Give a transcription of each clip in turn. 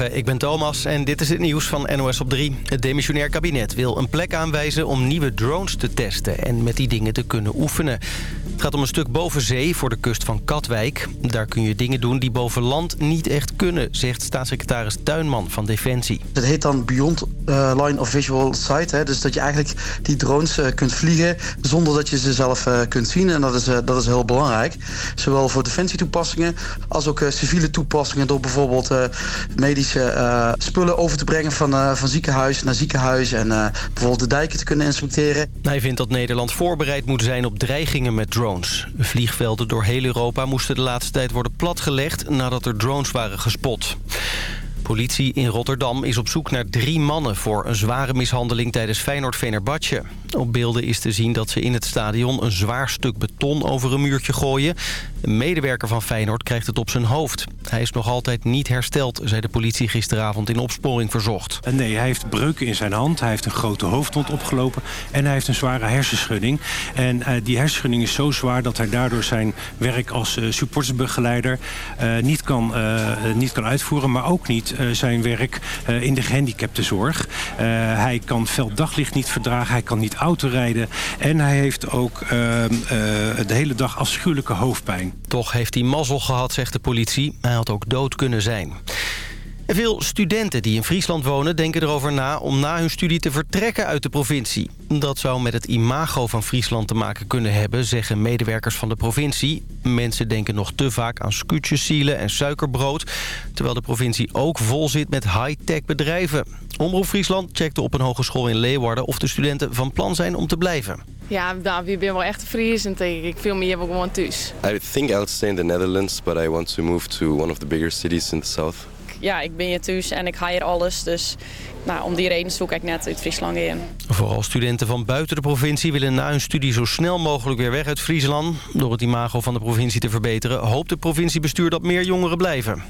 Ik ben Thomas en dit is het nieuws van NOS op 3. Het demissionair kabinet wil een plek aanwijzen om nieuwe drones te testen... en met die dingen te kunnen oefenen. Het gaat om een stuk boven zee voor de kust van Katwijk. Daar kun je dingen doen die boven land niet echt kunnen... zegt staatssecretaris Tuinman van Defensie. Het heet dan Beyond uh, Line of Visual Sight. Hè? Dus dat je eigenlijk die drones uh, kunt vliegen... zonder dat je ze zelf uh, kunt zien. En dat is, dat is heel belangrijk. Zowel voor defensietoepassingen als ook civiele toepassingen... door bijvoorbeeld medische spullen over te brengen... van, van ziekenhuis naar ziekenhuis... en bijvoorbeeld de dijken te kunnen inspecteren. Hij vindt dat Nederland voorbereid moet zijn op dreigingen met drones Vliegvelden door heel Europa moesten de laatste tijd worden platgelegd... nadat er drones waren gespot. Politie in Rotterdam is op zoek naar drie mannen... voor een zware mishandeling tijdens Feyenoord-Venerbahce. Op beelden is te zien dat ze in het stadion een zwaar stuk beton over een muurtje gooien. Een medewerker van Feyenoord krijgt het op zijn hoofd. Hij is nog altijd niet hersteld, zei de politie gisteravond in opsporing verzocht. Nee, hij heeft breuken in zijn hand, hij heeft een grote hoofdwond opgelopen... en hij heeft een zware hersenschudding. En uh, die hersenschudding is zo zwaar dat hij daardoor zijn werk als uh, supportersbegeleider... Uh, niet, kan, niet kan uitvoeren, maar ook niet zijn werk in de gehandicaptenzorg. hij kan fel daglicht niet verdragen, hij kan niet autorijden... en hij heeft ook ehm, de hele dag afschuwelijke hoofdpijn. Toch heeft hij mazzel gehad, zegt de politie. Hij had ook dood kunnen zijn. Veel studenten die in Friesland wonen denken erover na om na hun studie te vertrekken uit de provincie. Dat zou met het imago van Friesland te maken kunnen hebben, zeggen medewerkers van de provincie. Mensen denken nog te vaak aan scootjesielen en suikerbrood, terwijl de provincie ook vol zit met high-tech bedrijven. Omroep Friesland checkte op een hogeschool in Leeuwarden of de studenten van plan zijn om te blijven. Ja, nou, ik ben wel echt Fries en ik veel meer gewoon thuis. I think I would stay in the Netherlands, but I want to move to one of the bigger cities in the south. Ja, ik ben hier thuis en ik ga hier alles, dus nou, om die reden zoek ik net uit Friesland in. Vooral studenten van buiten de provincie willen na hun studie zo snel mogelijk weer weg uit Friesland. Door het imago van de provincie te verbeteren hoopt het provinciebestuur dat meer jongeren blijven.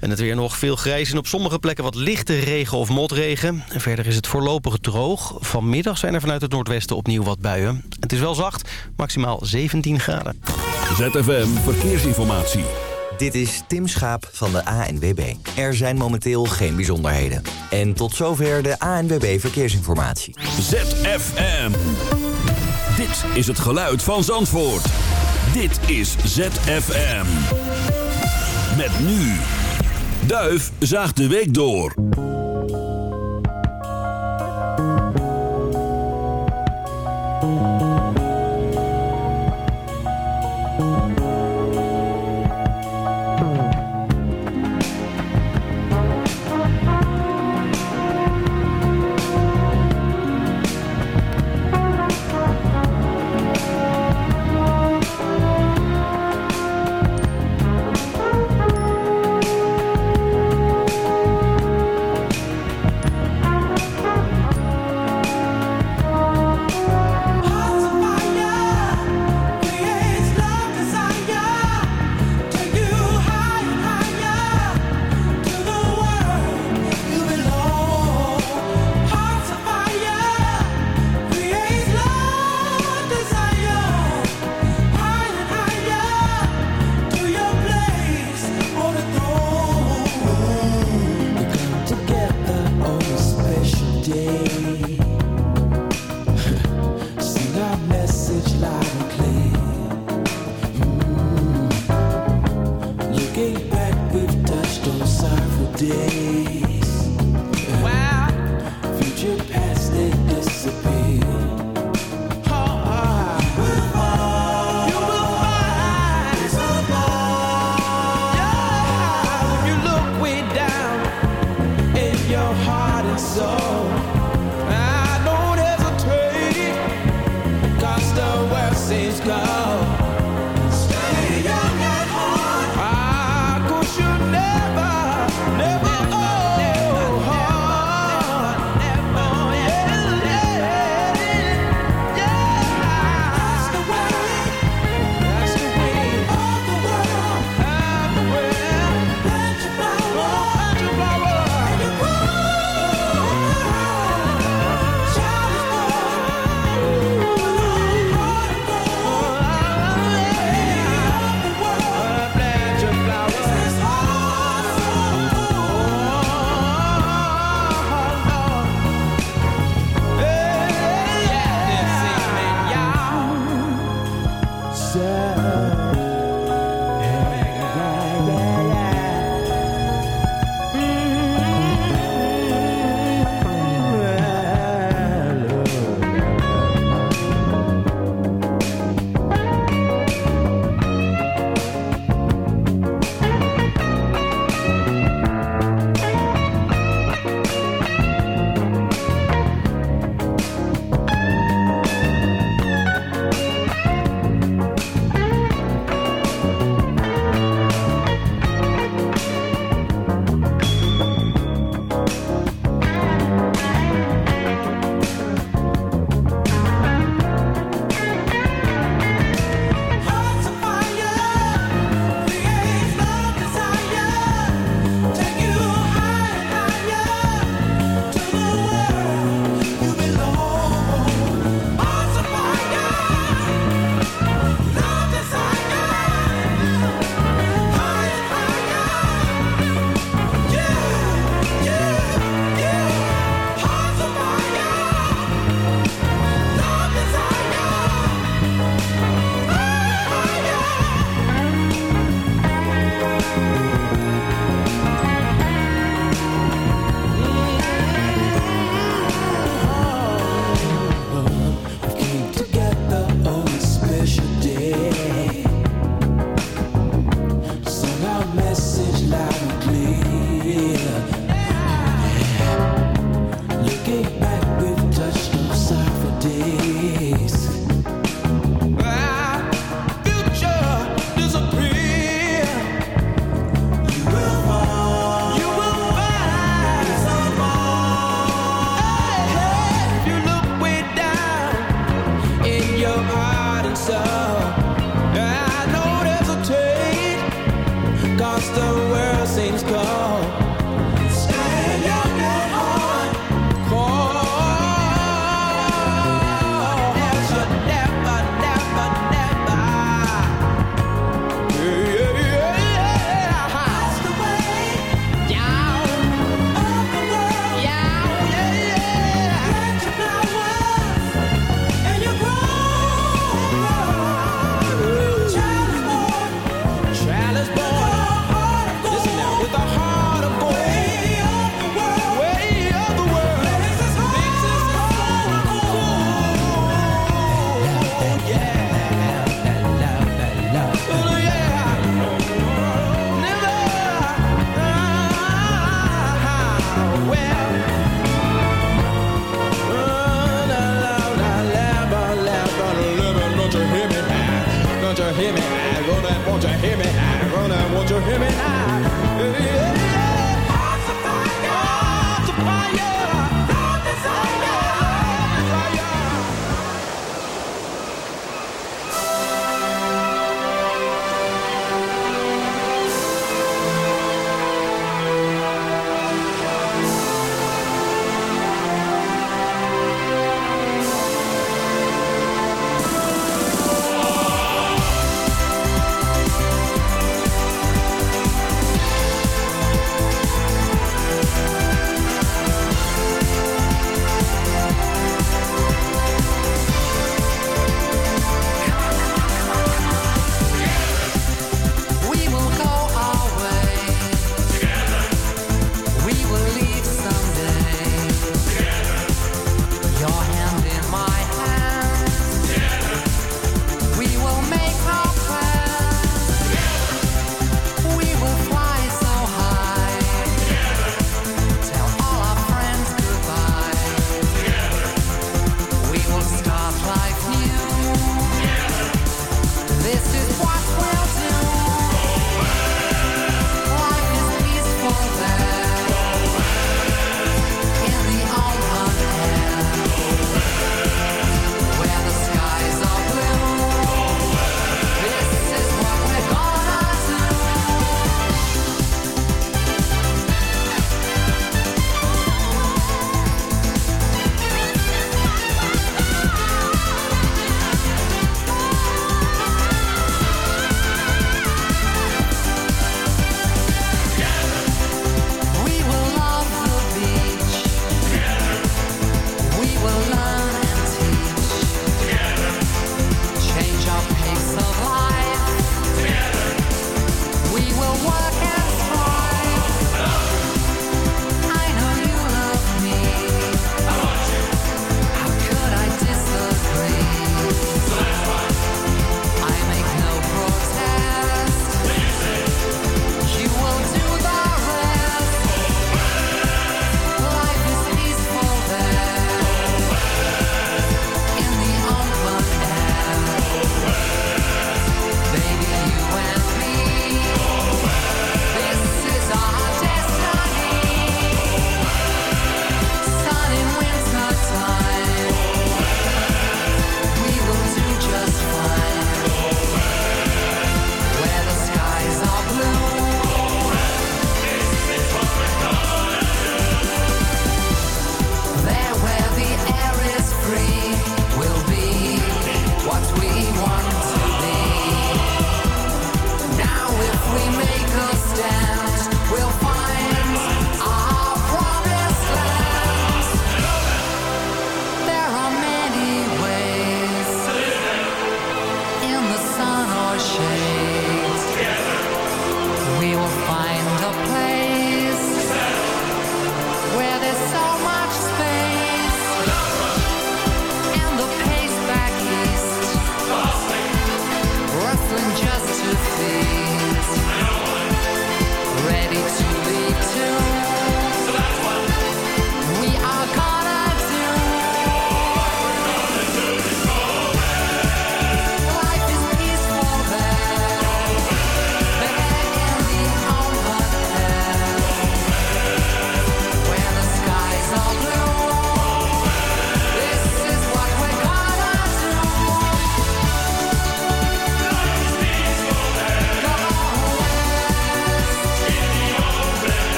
En het weer nog veel grijs en op sommige plekken wat lichte regen of motregen. En verder is het voorlopig droog. Vanmiddag zijn er vanuit het noordwesten opnieuw wat buien. Het is wel zacht, maximaal 17 graden. ZFM Verkeersinformatie. Dit is Tim Schaap van de ANWB. Er zijn momenteel geen bijzonderheden. En tot zover de ANWB Verkeersinformatie. ZFM. Dit is het geluid van Zandvoort. Dit is ZFM. Met nu... Duif zaagt de week door.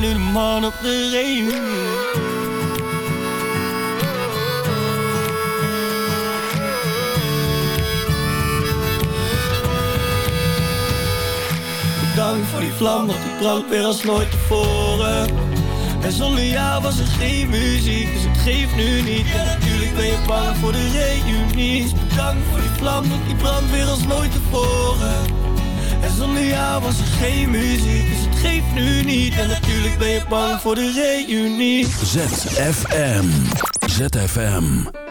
ben nu de man op de reunie. Bedankt voor die vlam, want die brandt weer als nooit tevoren. En zonder jou was er geen muziek, dus het geeft nu niet. En natuurlijk ben je bang voor de reunie. Bedankt voor die vlam, want die brandt weer als nooit tevoren. En zonder jou was er geen muziek, dus het geeft nu niet. En natuurlijk ben je bang voor de reunie. ZFM. ZFM.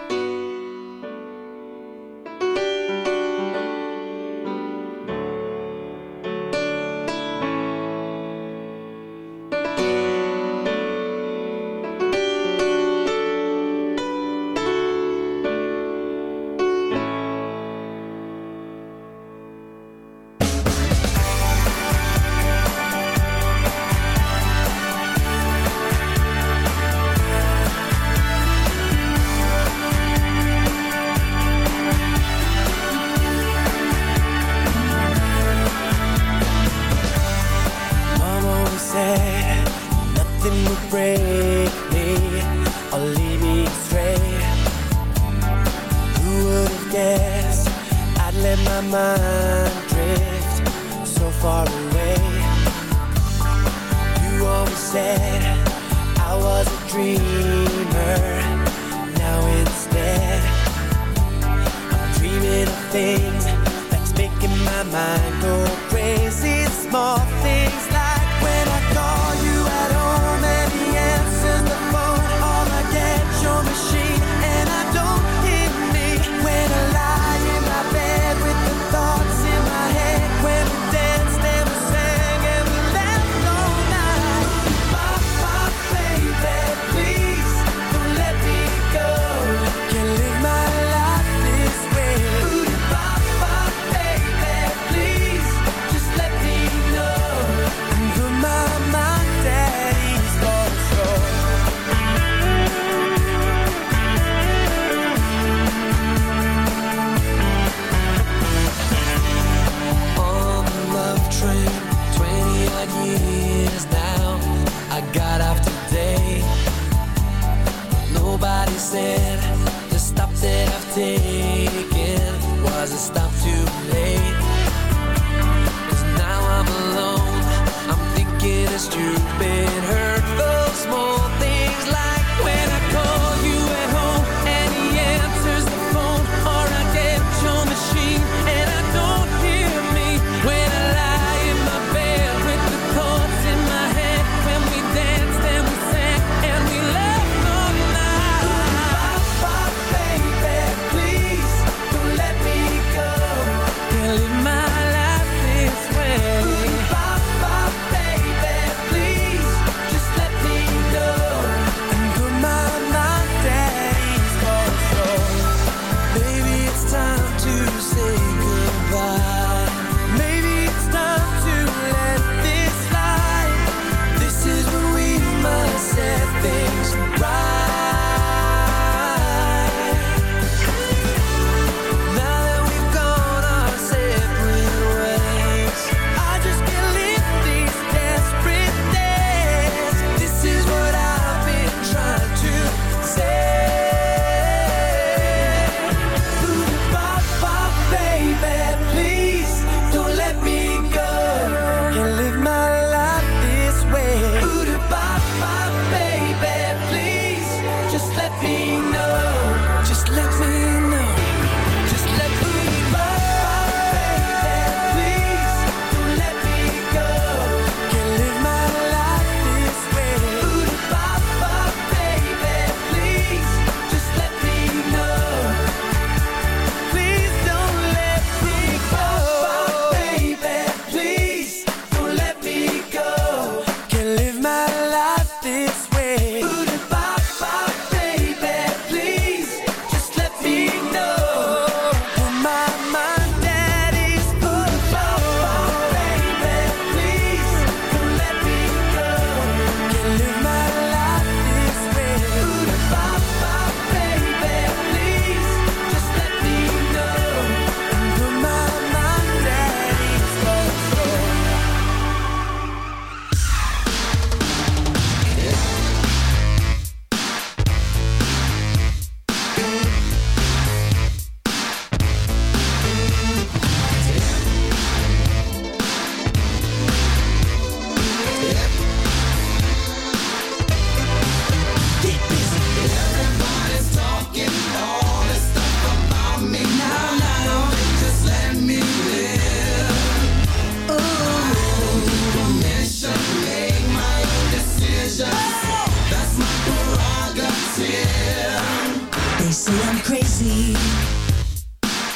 They say I'm crazy.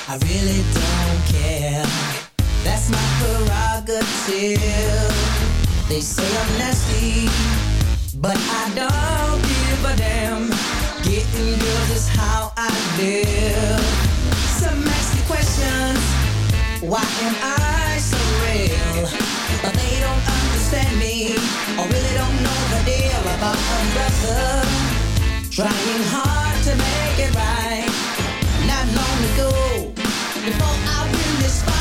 I really don't care. That's my prerogative. They say I'm nasty, but I don't give a damn. Getting girls is how I live. Some ask questions. Why am I so real? But they don't understand me, or really don't know the deal about a brother. Trying hard to make it right. Not long ago, before I win this fight.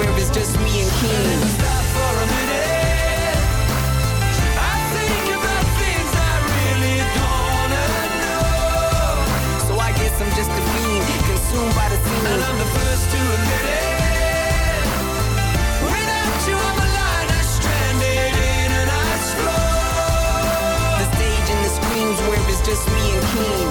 where it's just me and King. Stop for a minute. I think about things I really don't know. So I guess I'm just a fiend, consumed by the scene. And I'm the first to admit it. Without you on the line, I stranded in an ice floor. The stage and the screams where it's just me and King.